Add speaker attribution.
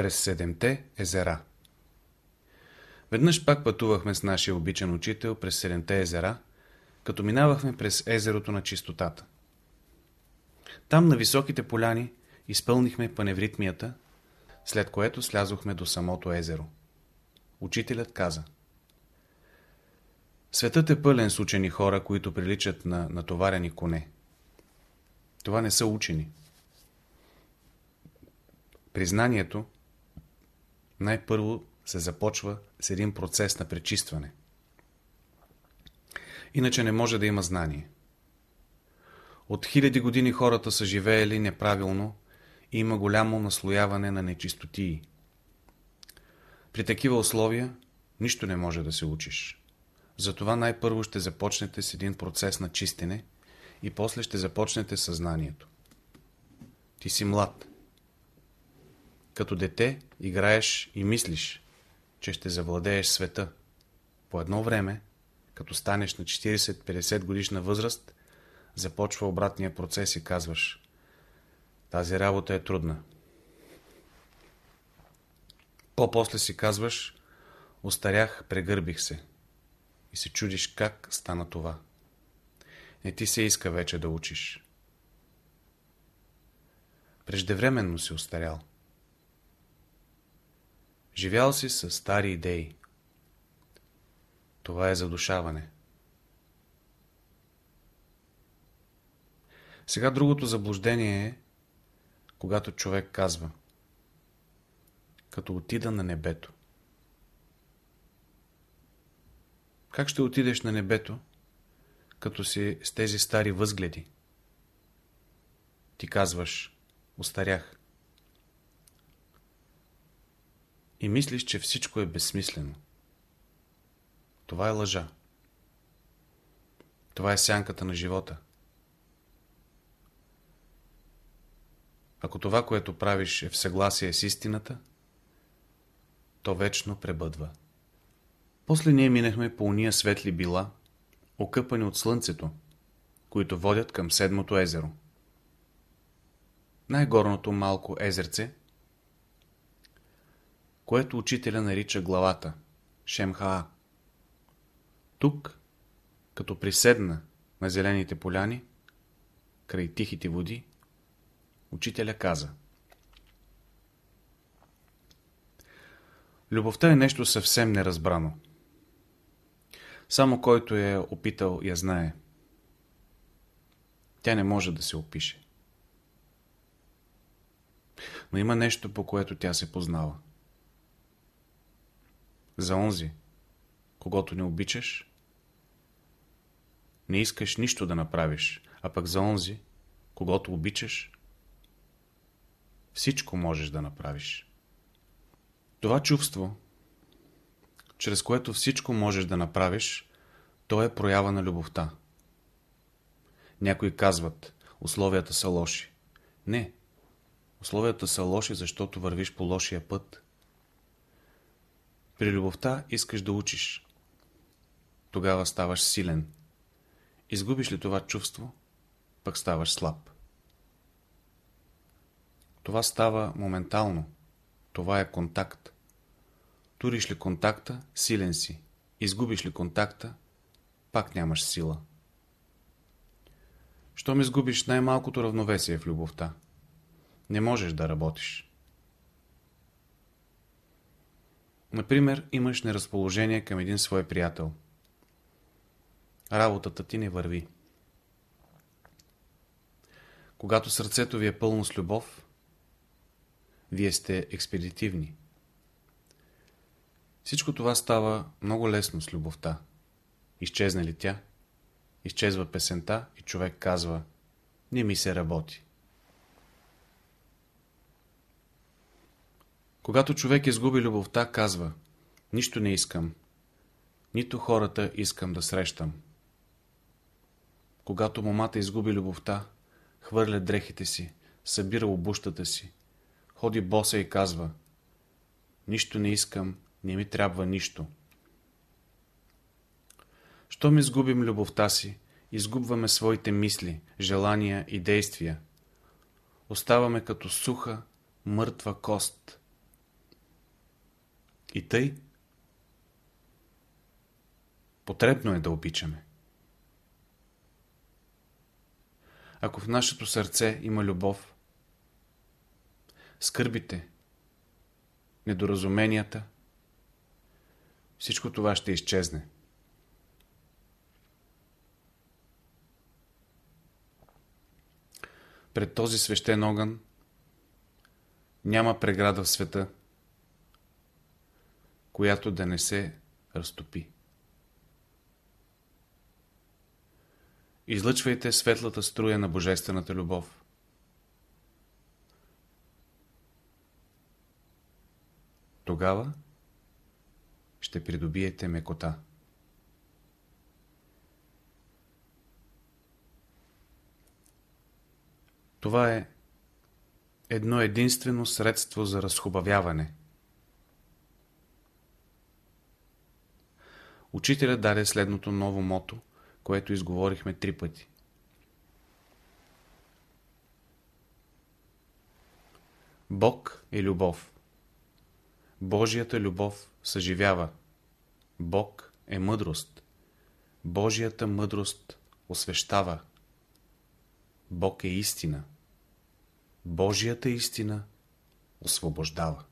Speaker 1: През седемте езера Веднъж пак пътувахме с нашия обичан учител през седемте езера, като минавахме през езерото на чистотата. Там на високите поляни изпълнихме паневритмията, след което слязохме до самото езеро. Учителят каза Светът е пълен с учени хора, които приличат на натоварени коне. Това не са учени. Признанието най-първо се започва с един процес на пречистване. Иначе не може да има знание. От хиляди години хората са живеели неправилно и има голямо наслояване на нечистотии. При такива условия нищо не може да се учиш. Затова най-първо ще започнете с един процес на чистене и после ще започнете съзнанието. Ти си млад. Като дете играеш и мислиш, че ще завладееш света. По едно време, като станеш на 40-50 годишна възраст, започва обратния процес и казваш тази работа е трудна. По-после си казваш остарях, прегърбих се и се чудиш как стана това. Не ти се иска вече да учиш. Преждевременно си остарял. Живял си с стари идеи. Това е задушаване. Сега другото заблуждение е, когато човек казва като отида на небето. Как ще отидеш на небето, като си с тези стари възгледи? Ти казваш, устарях. И мислиш, че всичко е безсмислено. Това е лъжа. Това е сянката на живота. Ако това, което правиш е в съгласие с истината, то вечно пребъдва. После ние минахме по уния светли била, окъпани от слънцето, които водят към седмото езеро. Най-горното малко езерце, което учителя нарича главата, Шемхаа. Тук, като приседна на зелените поляни, край тихите води, учителя каза Любовта е нещо съвсем неразбрано. Само който е опитал я знае. Тя не може да се опише. Но има нещо, по което тя се познава. За онзи, когато не обичаш, не искаш нищо да направиш, а пък за онзи, когато обичаш, всичко можеш да направиш. Това чувство, чрез което всичко можеш да направиш, то е проява на любовта. Някои казват, условията са лоши. Не, условията са лоши, защото вървиш по лошия път. При любовта искаш да учиш. Тогава ставаш силен. Изгубиш ли това чувство, пък ставаш слаб. Това става моментално. Това е контакт. Туриш ли контакта, силен си. Изгубиш ли контакта, пак нямаш сила. Щом изгубиш най-малкото равновесие в любовта, не можеш да работиш. Например, имаш неразположение към един свой приятел. Работата ти не върви. Когато сърцето ви е пълно с любов, вие сте експедитивни. Всичко това става много лесно с любовта. Изчезне ли тя? Изчезва песента и човек казва Не ми се работи. Когато човек изгуби любовта, казва Нищо не искам. Нито хората искам да срещам. Когато момата изгуби любовта, хвърля дрехите си, събира обущата си, ходи боса и казва Нищо не искам, не ми трябва нищо. Щом изгубим любовта си, изгубваме своите мисли, желания и действия. Оставаме като суха, мъртва кост. И тъй, потребно е да обичаме. Ако в нашето сърце има любов, скърбите, недоразуменията, всичко това ще изчезне. Пред този свещен огън няма преграда в света, която да не се разтопи. Излъчвайте светлата струя на Божествената любов. Тогава ще придобиете мекота. Това е едно единствено средство за разхубавяване. Учителят даде следното ново мото, което изговорихме три пъти. Бог е любов. Божията любов съживява. Бог е мъдрост. Божията мъдрост освещава. Бог е истина. Божията истина освобождава.